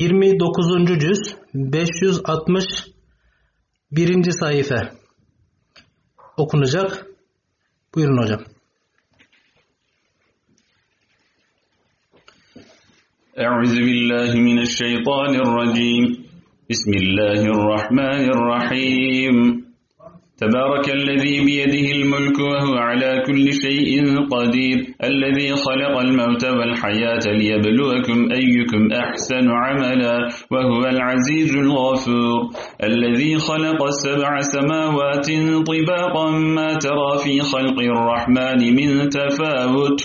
29. cüz 561. sayfa okunacak. Buyurun hocam. أعوذ بالله من الشيطان الرجيم بسم الله الرحمن الرحيم تبارك الذي بيده الملك وهو على كل شيء قدير الذي خلق الموت والحياة ليبلوكم أيكم أحسن عملا وهو العزيز الغفور الذي خلق السبع سماوات طباقا ما ترى في خلق الرحمن من تفاوت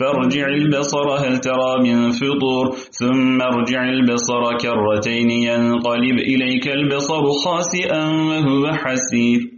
فارجع البصر هل ترى من فطور ثم ارجع البصر كرتين ينقلب إليك البصر خاسئا وهو حسير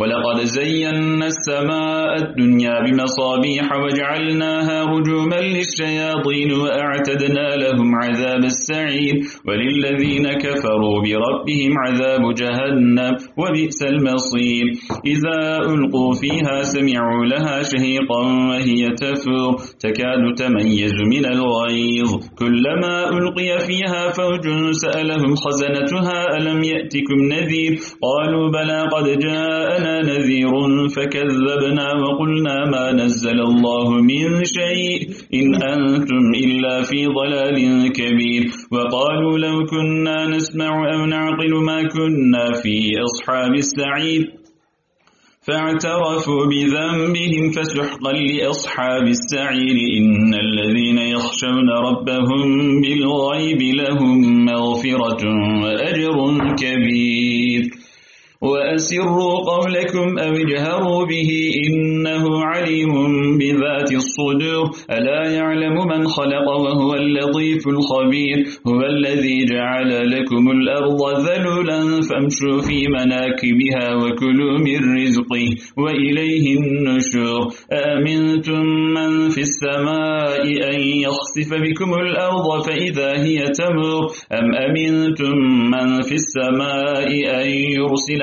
ولقد زينا السماء الدنيا بمصابيح وجعلناها رجوما للشياطين وأعتدنا لهم عذاب السعير وللذين كفروا بربهم عذاب جهنم وبئس المصير. إذا ألقوا فيها سمعوا لها شهيقا وهي تفور. تكاد تميز من الغيظ. كلما ألقي فيها فوج سألهم خزنتها ألم يأتكم نذير؟ قالوا بلى قد جاءنا جاءنا نذير فكذبنا وقلنا ما نزل الله من شيء إن أنتم إلا في ضلال كبير. وقالوا لو كنا نسمع أو نعقل ما كنا في أصحاب السعيد فاعترفوا بذنبهم فسحقا لأصحاب السعير. إن الذين يخشون ربهم بالغيب لهم مغفرة وأجر كبير. وأسروا قولكم أو اجهروا به إنه عليم بذات الصدور. ألا يعلم من خلق وهو اللطيف الخبير. هو الذي جعل لكم الأرض ذلولا فامشوا في مناكبها وكلوا من رزقه وإليه النشور. أأمنتم من في السماء أن يخسف بكم الأرض فإذا هي تمر أم أمنتم من في السماء أن يرسل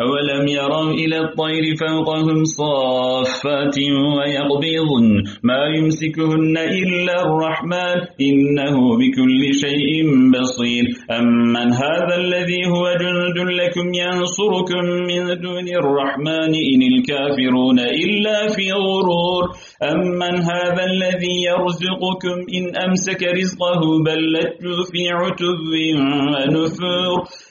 أولم يروا إلى الطير فوقهم صافات ويقبضن ما يمسكهن إلا الرحمن إنه بكل شيء بصير. أمن هذا الذي هو جند لكم ينصركم من دون الرحمن إن الكافرون إلا في غرور. أمن هذا الذي يرزقكم إن أمسك رزقه بل لجوا في عتب ونفور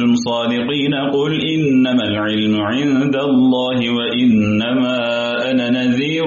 كنتم صادقين قل إنما العلم عند الله وإنما أنا نذير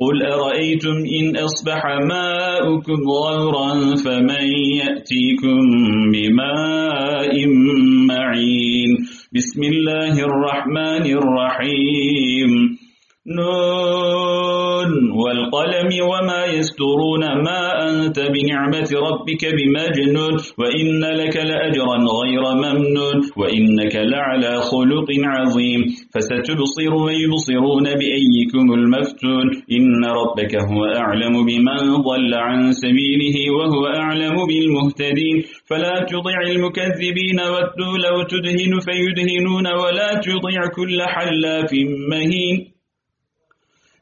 قل أرأيتم إن أصبح ماؤكم غورا فمن يأتيكم بماء معين بسم الله الرحمن الرحيم نون والقلم وما يسترون ما أنت بنعمة ربك بمجنون وإن لك لأجرا غير ممنون وإنك لعلى خلق عظيم فستبصر ويبصرون بأيكم المفتون إن ربك هو أعلم بمن ضل عن سبيله وهو أعلم بالمهتدين فلا تضع المكذبين ودوا لو تدهن فيدهنون ولا تضع كل حلاف مهين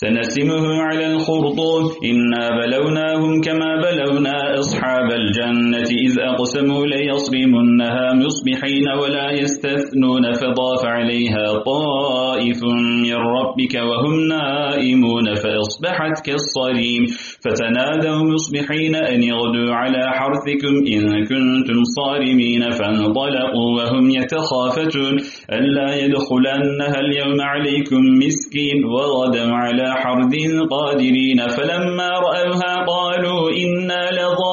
سنسمه على الخرطوم. إنا بلوناهم كما بلونا أصحاب الجنة إذ أقسموا ليصرمنها مصبحين ولا يستثنون فضاف عليها طائف من ربك وهم نائمون فأصبحت كالصريم. فتنادوا مصبحين أن يغدوا على حرثكم إن كنتم صارمين فانطلقوا وهم يتخافتون. ألا يدخلنها اليوم عليكم مسكين وغدوا على حرد قادرين فلما رأوها قالوا إنا لضالون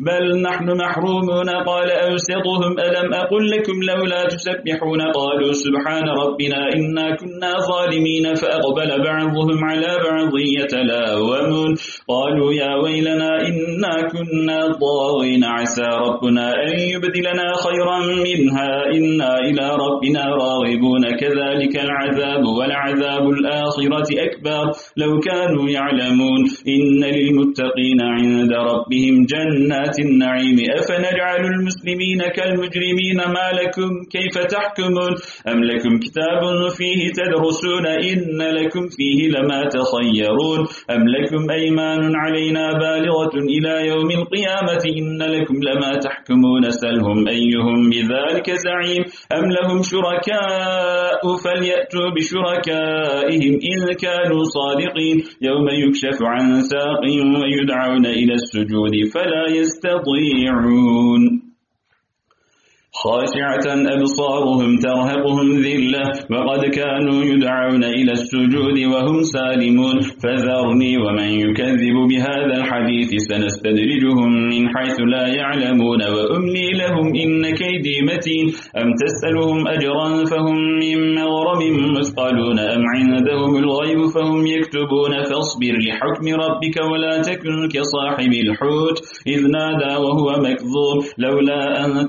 بل نحن محرومون. قال أوسطهم ألم أقل لكم لولا تسبحون؟ قالوا سبحان ربنا إنا كنا ظالمين فأقبل بعضهم على بعض يتلاومون. قالوا يا ويلنا إنا كنا ضاغين عسى ربنا أن يبدلنا خيرا منها. إنا إلى ربنا راغبون. كذلك العذاب والعذاب الآخرة أكبر. لو كانوا يعلمون. إن للمتقين عند ربهم جنات جنات النعيم. أفنجعل المسلمين كالمجرمين ما لكم كيف تحكمون؟ أم لكم كتاب فيه تدرسون؟ إن لكم فيه لما تخيرون. أم لكم أيمان علينا بالغة إلى يوم القيامة؟ إن لكم لما تحكمون. سلهم أيهم بذلك زعيم. أم لهم شركاء فليأتوا بشركائهم إن كانوا صادقين. يوم يكشف عن ساق ويدعون إلى السجود فلا يستطيعون يستطيعون خاشعة أبصارهم ترهقهم ذلة وقد كانوا يدعون إلى السجود وهم سالمون. فذرني ومن يكذب بهذا الحديث سنستدرجهم من حيث لا يعلمون وأملي لهم إن كيدي متين. أم تسألهم أجرا فهم من مغرم مثقلون أم عندهم الغيب فهم يكتبون؟ فاصبر لحكم ربك ولا تكن كصاحب الحوت. إذ نادى وهو مكذوب لولا أن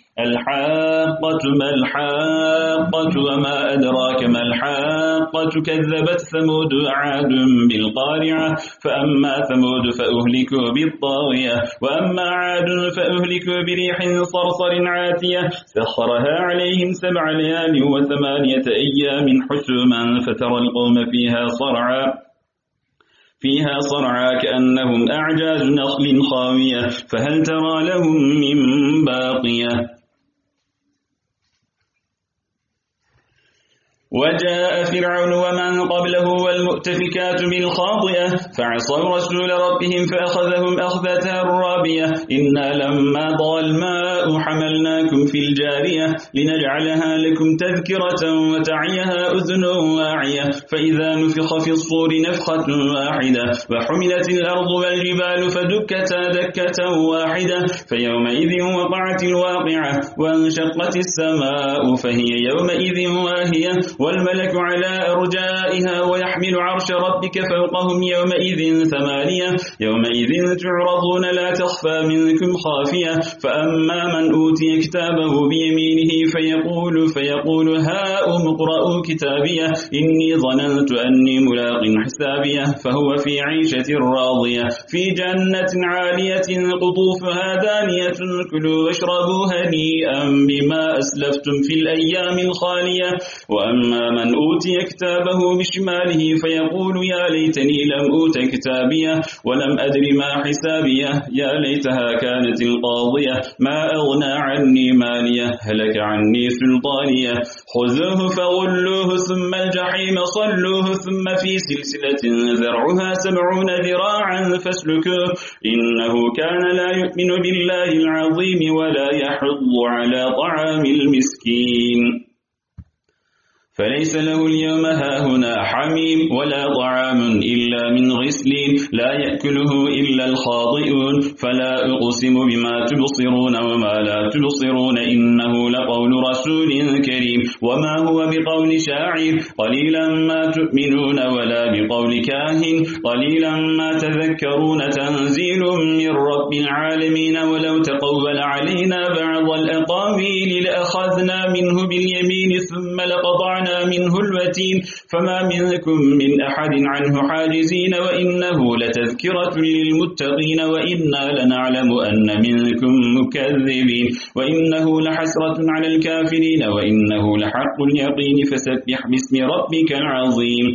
الحاقة ما الحاقة وما أدراك ما الحاقة؟ كذبت ثمود عاد بالقارعة فأما ثمود فأهلكوا بالطاغية وأما عاد فأهلكوا بريح صرصر عاتية. سخرها عليهم سبع ليال وثمانية أيام حسوما فترى القوم فيها صرعا. فيها صرعا كأنهم أعجاز نخل خاوية فهل ترى لهم من باقية؟ وجاء فرعون ومن قبله والمؤتفكات بالخاطئة فعصوا رسول ربهم فأخذهم أخذة رابية. إنا لما ضى الماء حملناكم في الجارية لنجعلها لكم تذكرة وتعيها أذن واعية. فإذا نفخ في الصور نفخة واحدة وحملت الأرض والجبال فدكتا دكة واحدة. فيومئذ وقعت الواقعة وانشقت السماء فهي يومئذ واهية. والملك على أرجائها ويحمل عرش ربك فوقهم يومئذ ثمانية. يومئذ تعرضون لا تخفى منكم خافية. فأما من أوتي كتابه بيمينه فيقول فيقول هاؤم اقرءوا كتابية. إني ظننت أني ملاق حسابية. فهو في عيشة راضية. في جنة عالية قطوفها دانية. كلوا واشربوا هنيئا بما أسلفتم في الأيام الخالية. وأما أما من أوتي كتابه بشماله فيقول يا ليتني لم أوت كتابيه ولم أدر ما حسابيه يا ليتها كانت القاضية ما أغنى عني مالية هلك عني سلطانية خذوه فغلوه ثم الجحيم صلوه ثم في سلسلة ذرعها سبعون ذراعا فاسلكوه إنه كان لا يؤمن بالله العظيم ولا يحض على طعام المسكين فليس له اليوم هاهنا حميم ولا طعام إلا من غسلين لا يأكله إلا الخاطئون. فلا أقسم بما تبصرون وما لا تبصرون إنه لقول رسول كريم. وما هو بقول شاعر؟ قليلا ما تؤمنون ولا بقول كاهن. قليلا ما تذكرون تنزيل من رب العالمين. ولو تقول علينا بعض الأقاويل لأخذنا منه باليمين ثم لقطعنا منه الوتين فما منكم من أحد عنه حاجزين وإنه لتذكرة للمتقين وإنا لنعلم أن منكم مكذبين. وإنه لحسرة على الكافرين وإنه لحق اليقين فسبح باسم ربك العظيم.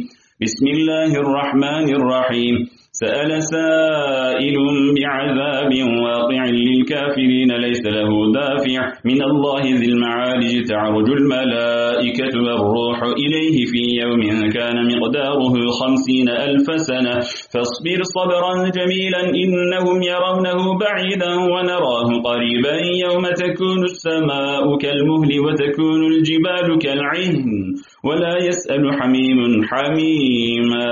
بسم الله الرحمن الرحيم. سأل سائل بعذاب واقع للكافرين ليس له دافع. من الله ذي المعارج تعرج الملائكة والروح إليه في يوم كان مقداره خمسين ألف سنة. فاصبر صبرا جميلا إنهم يرونه بعيدا ونراه قريبا يوم تكون السماء كالمهل وتكون الجبال كالعهن ولا يسأل حميم حميما.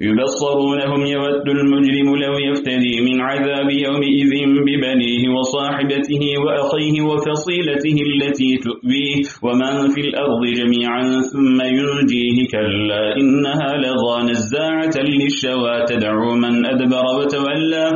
يبصرونهم يود المجرم لو يفتدي من عذاب يومئذ ببنيه وصاحبته وأخيه وفصيلته التي تؤبيه ومن في الأرض جميعا ثم ينجيه كلا إنها لظى نزاعة للشوى تدعو من أدبر وتولى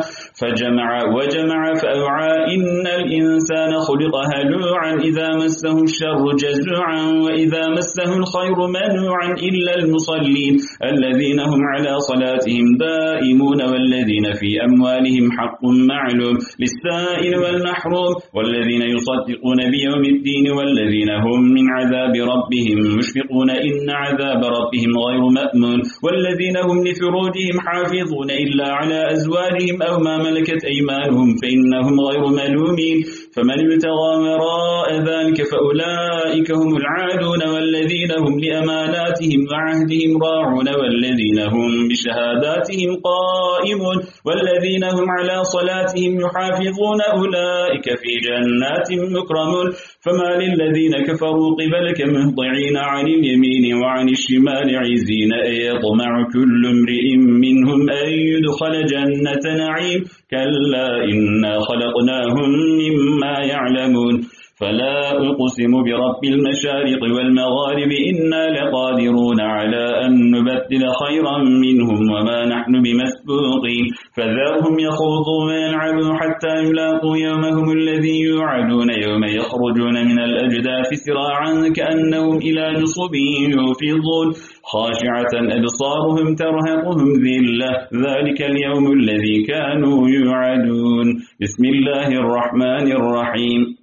فجمع وجمع فأوعى إن الإنسان خلق هلوعا إذا مسه الشر جزوعا وإذا مسه الخير منوعا إلا المصلين الذين هم على صلاتهم دائمون والذين في أموالهم حق معلوم للسائل والمحروم والذين يصدقون بيوم الدين والذين هم من عذاب ربهم مشفقون إن عذاب ربهم غير مأمون والذين هم لفروجهم حافظون إلا على أزواجهم أو ما ملكت أيمانهم فإنهم غير ملومين. فمن ابتغى وراء ذلك فأولئك هم العادون والذين هم لأماناتهم وعهدهم راعون والذين هم بشهاداتهم قائمون والذين هم على صلاتهم يحافظون أولئك في جنات مكرمون فما للذين كفروا قبلك مهضعين عن اليمين وعن الشمال عزين يطمع كل امرئ منهم أن يدخل جنة نعيم كلا إنا خلقناهم مما يعلمون فلا أقسم برب المشارق والمغارب إنا لقادرون على أن نبدل خيرا منهم وما نحن بمسبوقين فذرهم يخوضوا ويلعبوا حتى يلاقوا يومهم الذي يوعدون يوم يخرجون من الأجداث سراعا كأنهم إلى نصب يوفضون خاشعة أبصارهم ترهقهم ذلة. ذلك اليوم الذي كانوا يوعدون. بسم الله الرحمن الرحيم.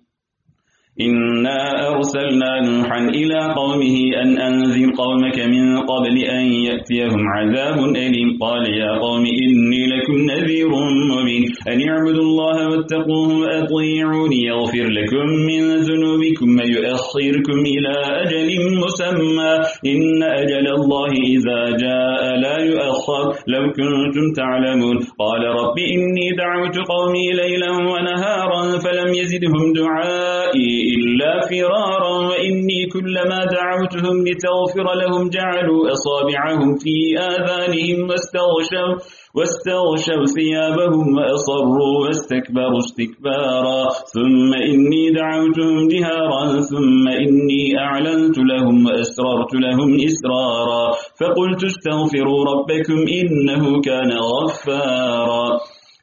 إنا أرسلنا نوحا إلى قومه أن أنذر قومك من قبل أن يأتيهم عذاب أليم قال يا قوم إني لكم نذير مبين أن اعبدوا الله واتقوه وأطيعوني يغفر لكم من ذنوبكم ويؤخركم إلى أجل مسمى إن أجل الله إذا جاء لا يؤخر لو كنتم تعلمون قال رب إني دعوت قومي ليلا ونهارا فلم يزدهم دعائي إلا فرارا وإني كلما دعوتهم لتغفر لهم جعلوا أصابعهم في آذانهم واستغشوا واستغشوا ثيابهم وأصروا واستكبروا استكبارا. ثم إني دعوتهم جهارا ثم إني أعلنت لهم وأسررت لهم إسرارا. فقلت استغفروا ربكم إنه كان غفارا.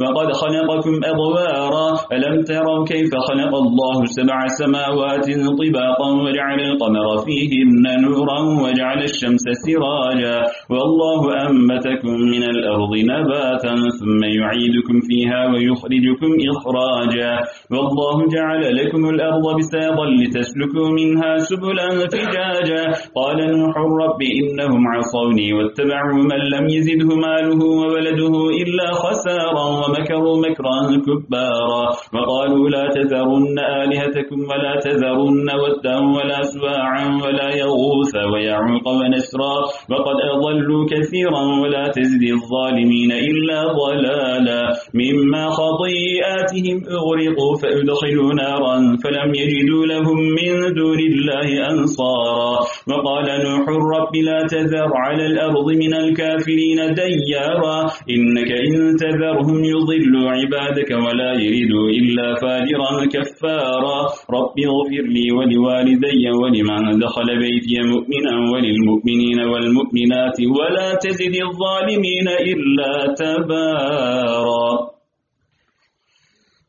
وقد خلقكم أضوارا ألم تروا كيف خلق الله سبع سماوات طباقا وجعل القمر فيهن نورا وجعل الشمس سراجا والله أنبتكم من الأرض نباتا ثم يعيدكم فيها ويخرجكم إخراجا والله جعل لكم الأرض بساطا لتسلكوا منها سبلا فجاجا قال نوح رب إنهم عصوني واتبعوا من لم يزده ماله وولده إلا خسارا ومكروا مكرا كبارا وقالوا لا تذرن آلهتكم ولا تذرن ودا ولا سواعا ولا يغوث ويعوق ونسرا وقد أضلوا كثيرا ولا تزد الظالمين إلا ضلالا مما خطيئاتهم أغرقوا فأدخلوا نارا فلم يجدوا لهم من دون الله أنصارا وقال نوح رب لا تذر على الأرض من الكافرين ديارا إنك إن تذرهم يضلوا عبادك ولا يريدوا إلا فاجرا كفارا. رب اغفر لي ولوالدي ولمن دخل بيتي مؤمنا وللمؤمنين والمؤمنات ولا تزد الظالمين إلا تبارا.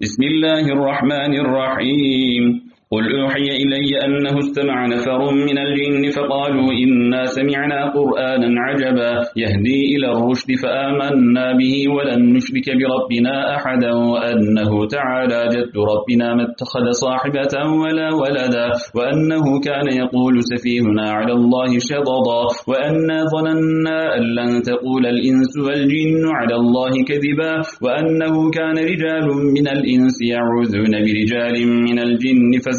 بسم الله الرحمن الرحيم. قل أوحي إلي أنه استمع نفر من الجن فقالوا إنا سمعنا قرآنا عجبا يهدي إلى الرشد فآمنا به ولن نشرك بربنا أحدا وأنه تعالى جد ربنا ما اتخذ صاحبة ولا ولدا وأنه كان يقول سفيهنا على الله شططا وأنا ظننا أن لن تقول الإنس والجن على الله كذبا وأنه كان رجال من الإنس يعوذون برجال من الجن فزادوا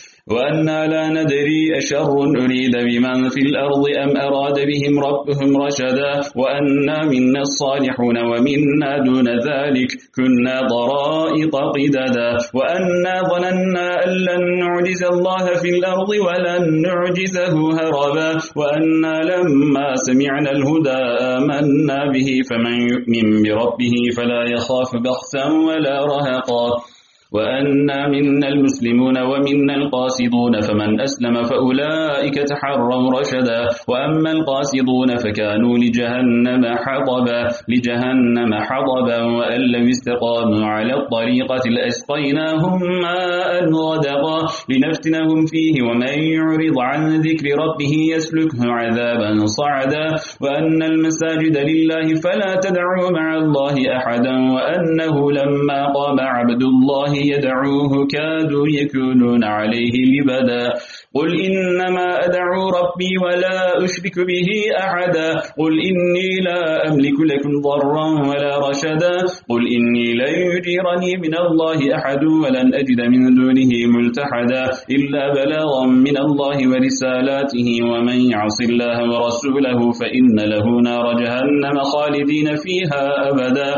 وأنا لا ندري أشر أريد بمن في الأرض أم أراد بهم ربهم رشدا وأنا منا الصالحون ومنا دون ذلك كنا ضرائط قددا وأنا ظننا أن لن نعجز الله في الأرض ولن نعجزه هربا وأنا لما سمعنا الهدى آمنا به فمن يؤمن بربه فلا يخاف بخسا ولا رهقا وأنا منا المسلمون ومنا القاسطون فمن أسلم فأولئك تحروا رشدا. وأما القاسطون فكانوا لجهنم حطبا لجهنم حطبا وأن لم استقاموا على الطريقة لأسقيناهم ماء غدقا. لنفتنهم فيه ومن يعرض عن ذكر ربه يسلكه عذابا صعدا. وأن المساجد لله فلا تدعوا مع الله أحدا. وأنه لما قام عبد الله يدعوه كادوا يكونون عليه لبدا. قل إنما أدعو ربي ولا أشرك به أحدا. قل إني لا أملك لكم ضرا ولا رشدا. قل إني لن يجيرني من الله أحد ولن أجد من دونه ملتحدا إلا بلاغا من الله ورسالاته ومن يعص الله ورسوله فإن له نار جهنم خالدين فيها أبدا.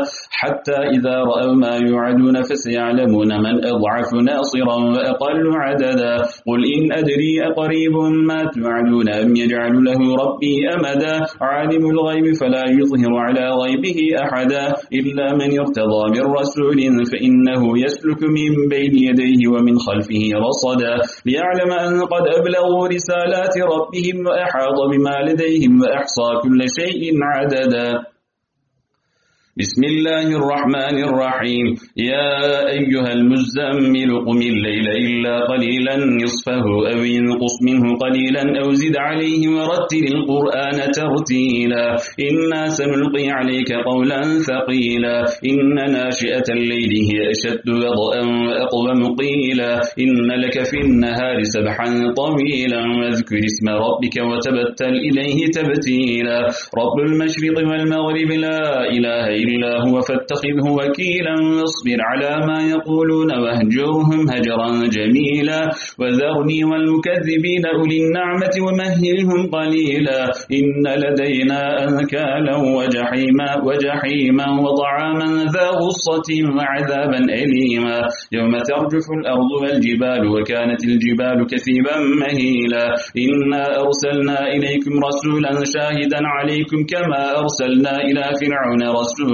حتى إذا رأوا ما يوعدون فسيعلمون من أضعف ناصرا وأقل عددا. قل إن أدري أقريب ما توعدون أم يجعل له ربي أمدا. عالم الغيب فلا يظهر على غيبه أحدا. إلا من ارتضى من رسول فإنه يسلك من بين يديه ومن خلفه رصدا. ليعلم أن قد أبلغوا رسالات ربهم وأحاط بما لديهم وأحصى كل شيء عددا. بسم الله الرحمن الرحيم يا أيها المزمل قم الليل إلا قليلا نصفه أو ينقص منه قليلا أو زد عليه ورتل القرآن ترتيلا إنا سنلقي عليك قولا ثقيلا إن ناشئة الليل هي أشد وضأ وأقوم قيلا إن لك في النهار سبحا طويلا واذكر اسم ربك وتبتل إليه تبتيلا رب المشرق والمغرب لا إله إلا إلا هو فاتخذه وكيلا واصبر على ما يقولون واهجرهم هجرا جميلا وذرني والمكذبين أولي النعمة ومهلهم قليلا إن لدينا أنكالا وجحيما وجحيما وطعاما ذا غصة وعذابا أليما يوم ترجف الأرض والجبال وكانت الجبال كثيبا مهيلا إنا أرسلنا إليكم رسولا شاهدا عليكم كما أرسلنا إلى فرعون رسولا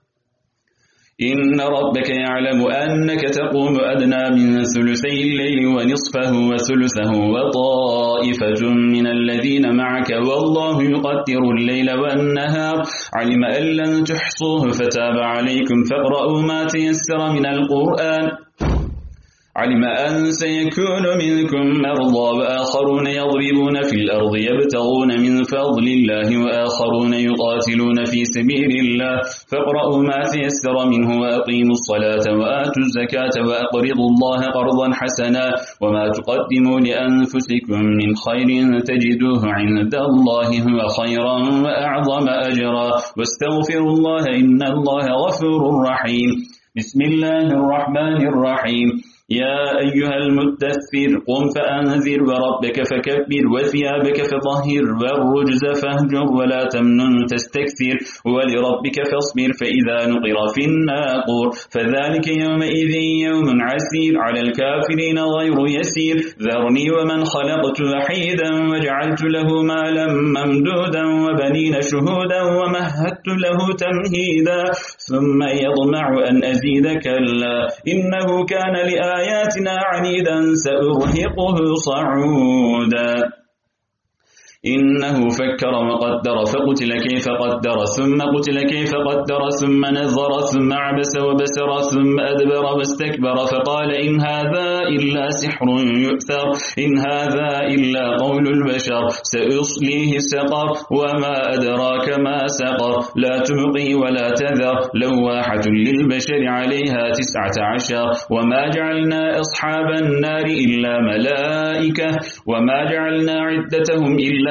إن ربك يعلم أنك تقوم أدنى من ثلثي الليل ونصفه وثلثه وطائفة من الذين معك والله يقدر الليل والنهار. علم أن لن تحصوه فتاب عليكم فاقرأوا ما تيسر من القرآن. علم أن سيكون منكم مرضى وآخرون يضربون في الأرض يبتغون من فضل الله وآخرون يقاتلون في سبيل الله. فاقرأوا ما تيسر منه وأقيموا الصلاة وآتوا الزكاة وأقرضوا الله قرضا حسنا وما تقدموا لأنفسكم من خير تجدوه عند الله هو خيرا وأعظم أجرا. واستغفروا الله إن الله غفور رحيم. بسم الله الرحمن الرحيم. يا أيها المدثر قم فأنذر وربك فكبر وثيابك فطهر والرجز فاهجر ولا تمنن تستكثر ولربك فاصبر فإذا نقر في الناقور. فذلك يومئذ يوم عسير على الكافرين غير يسير. ذرني ومن خلقت وحيدا وجعلت له مالا ممدودا وبنين شهودا ومهدت له تمهيدا. ثم يطمع أن أزيد كلا. إنه كان لآية آياتنا عنيدا سأرهقه صعودا. إنه فكر وقدر فقتل كيف قدر ثم قتل كيف قدر ثم نظر ثم عبس وبسر ثم أدبر واستكبر فقال إن هذا إلا سحر يؤثر إن هذا إلا قول البشر سأصليه سقر وما أدراك ما سقر لا تبقي ولا تذر لواحة للبشر عليها تسعة عشر وما جعلنا أصحاب النار إلا ملائكة وما جعلنا عدتهم إلا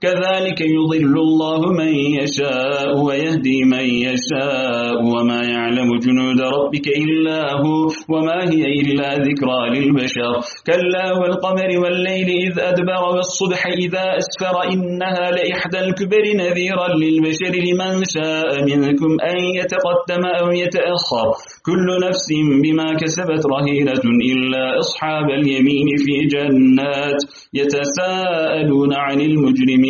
كذلك يضل الله من يشاء ويهدي من يشاء وما يعلم جنود ربك إلا هو وما هي إلا ذكرى للبشر. كلا والقمر والليل إذ أدبر والصبح إذا أسفر إنها لإحدى الكبر نذيرا للبشر لمن شاء منكم أن يتقدم أو يتأخر. كل نفس بما كسبت رهينة إلا أصحاب اليمين في جنات يتساءلون عن المجرمين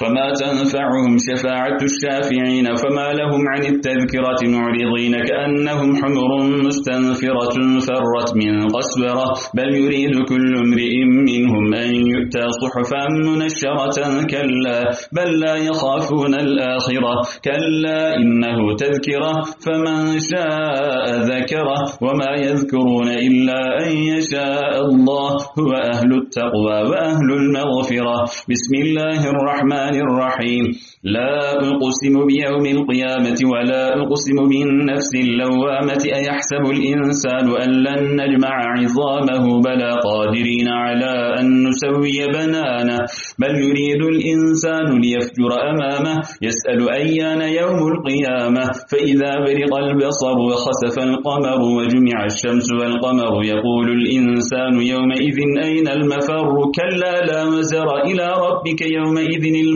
فما تنفعهم شفاعة الشافعين فما لهم عن التذكرة معرضين كأنهم حمر مستنفرة فرت من قسورة بل يريد كل امرئ منهم أن يؤتى صحفا منشرة كلا بل لا يخافون الآخرة كلا إنه تذكرة فمن شاء ذكره وما يذكرون إلا أن يشاء الله هو أهل التقوى وأهل المغفرة بسم الله الرحمن الرحمن الرحيم. لا أقسم بيوم القيامة ولا أقسم بالنفس اللوامة. أيحسب الإنسان أن لن نجمع عظامه؟ بلا قادرين على أن نسوي بنانه. بل يريد الإنسان ليفجر أمامه يسأل أيان يوم القيامة. فإذا برق البصر وخسف القمر وجمع الشمس والقمر يقول الإنسان يومئذ أين المفر؟ كلا لا وزر إلى ربك يومئذ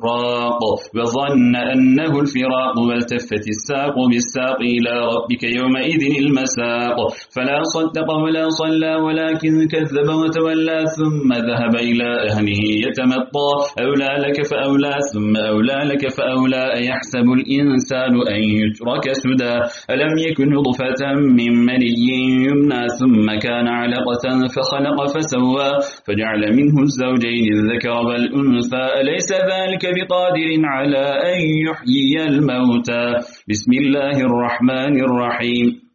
إحراق وظن أنه الفراق والتفت الساق بالساق إلى ربك يومئذ المساق. فلا صدق ولا صلى ولكن كذب وتولى ثم ذهب إلى أهله يتمطى. أولى لك فأولى ثم أولى لك فأولى. أيحسب الإنسان أن يترك سدى؟ ألم يكن نطفة من مني يمنى ثم كان علقة فخلق فسوى. فجعل منه الزوجين الذكر والأنثى. أليس ذلك بقادر على أن يحيي الموتى. بسم الله الرحمن الرحيم.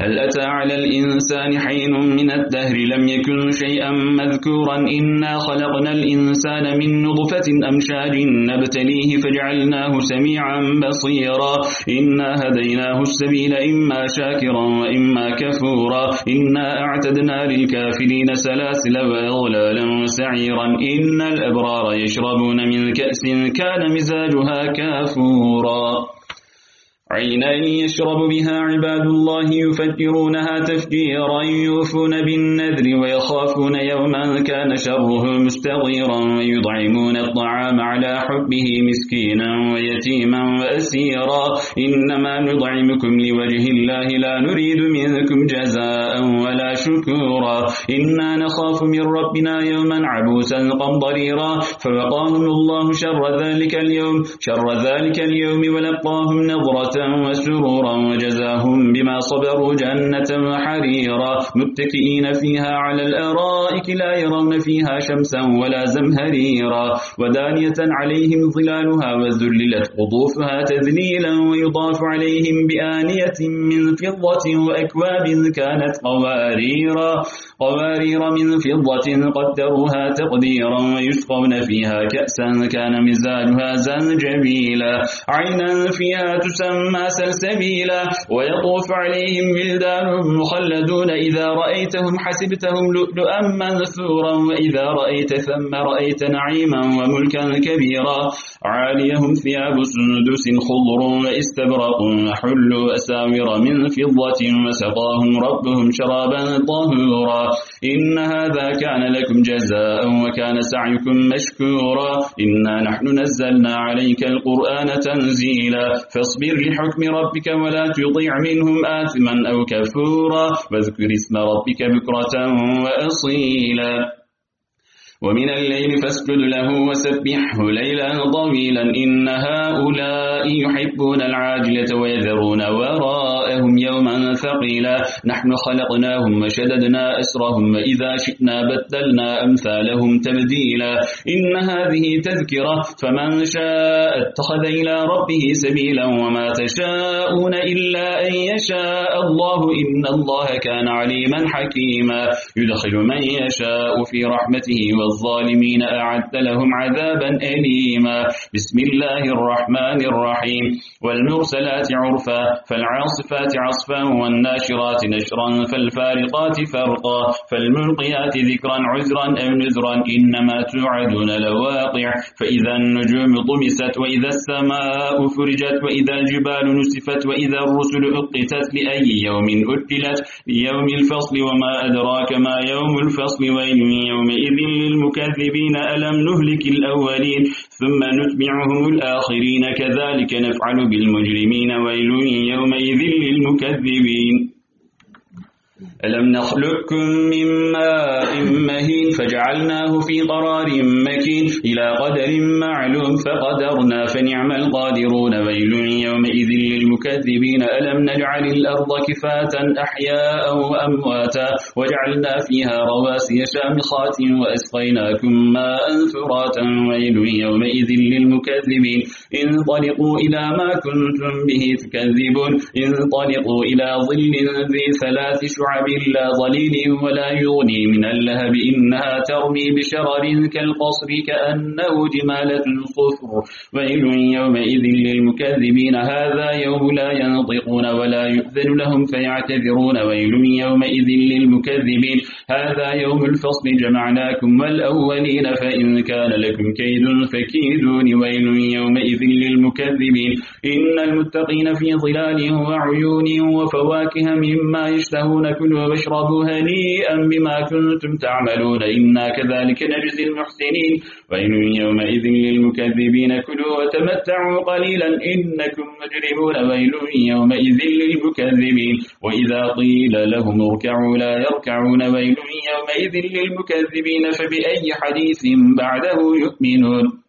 هل أتى على الإنسان حين من الدهر لم يكن شيئا مذكورا إنا خلقنا الإنسان من نضفة أمشاج نبتليه فجعلناه سميعا بصيرا إنا هديناه السبيل إما شاكرا وإما كفورا إنا أعتدنا للكافرين سلاسل وأغلالا سعيرا إن الأبرار يشربون من كأس كان مزاجها كافورا عينا يشرب بها عباد الله يفجرونها تفجيرا يوفون بالنذر ويخافون يوما كان شره مستغيرا ويطعمون الطعام على حبه مسكينا ويتيما وأسيرا. إنما نطعمكم لوجه الله لا نريد منكم جزاء ولا شكورا. إنا نخاف من ربنا يوما عبوسا قمضريرا فوقاهم الله شر ذلك اليوم شر ذلك اليوم ولقاهم نظرة وسرورا وجزاهم بما صبروا جنة وحريرا متكئين فيها على الأرائك لا يرون فيها شمسا ولا زمهريرا. ودانية عليهم ظلالها وذللت قطوفها تذليلا ويضاف عليهم بآنية من فضة وأكواب كانت قواريرا قوارير من فضة قدروها تقديرا ويسقون فيها كأسا كان مزاجها زنجبيلا عينا فيها تسمى سلسبيلا ويطوف عليهم ولدان مخلدون إذا رأيتهم حسبتهم لؤلؤا منثورا وإذا رأيت ثم رأيت نعيما وملكا كبيرا عاليهم ثياب سندس خضر واستبرق حلوا أساور من فضة وسقاهم ربهم شرابا طهورا إن هذا كان لكم جزاء وكان سعيكم مشكورا إنا نحن نزلنا عليك القرآن تنزيلا فاصبر لحكم ربك ولا تطيع منهم آثما أو كفورا واذكر اسم ربك بكرة وأصيلا. ومن الليل فاسجد له وسبحه ليلا طويلا إن هؤلاء يحبون العاجلة ويذرون وراءهم يوما ثقيلا. نحن خلقناهم وشددنا أسرهم وإذا شئنا بدلنا أمثالهم تبديلا. إن هذه تذكرة فمن شاء اتخذ إلى ربه سبيلا. وما تشاءون إلا أن يشاء الله. إن الله كان عليما حكيما. يدخل من يشاء في رحمته والظالمين أعد لهم عذابا أليما. بسم الله الرحمن الرحيم. والمرسلات عرفا فالعاصفات عصفا والناشرات نشرا فالفارقات فرقا فالملقيات ذكرا عذرا أو نذرا إنما توعدون لواقع. فإذا النجوم طمست وإذا السماء فرجت وإذا الجبال نسفت وإذا الرسل أقتت لأي يوم أجلت ليوم الفصل وما أدراك ما يوم الفصل ويل يومئذ للمكذبين ألم نهلك الأولين؟ ثم نتبعهم الآخرين كذلك نفعل بالمجرمين ويل يومئذ للمكذبين. ألم نخلقكم من ماء مهين فجعلناه في قرار مكين إلى قدر معلوم فقدرنا فنعم القادرون ويل يومئذ للمكذبين. ألم نجعل الأرض كفاة أحياء وأمواتا وجعلنا فيها رواسي شامخات وأسقيناكم ماء فراتا. ويل يومئذ للمكذبين. انطلقوا إلى ما كنتم به تكذبون. انطلقوا إلى ظل ذي ثلاث شعب لا ظليل ولا يغني من اللهب إنها ترمي بشرر كالقصر كأنه جمالة صفر ويل يومئذ للمكذبين هذا يوم لا ينطقون ولا يؤذن لهم فيعتذرون. ويل يومئذ للمكذبين هذا يوم الفصل جمعناكم والأولين. فإن كان لكم كيد فكيدون. ويل يومئذ للمكذبين إن المتقين في ظلال وعيون وفواكه مما يشتهون كلوا واشربوا هنيئا بما كنتم تعملون. إنا كذلك نجزي المحسنين. وإن يومئذ للمكذبين كلوا وتمتعوا قليلا. إنكم مجرمون. ويل يومئذ للمكذبين. وإذا قيل لهم اركعوا لا يركعون. ويل يومئذ للمكذبين. فبأي حديث بعده يؤمنون.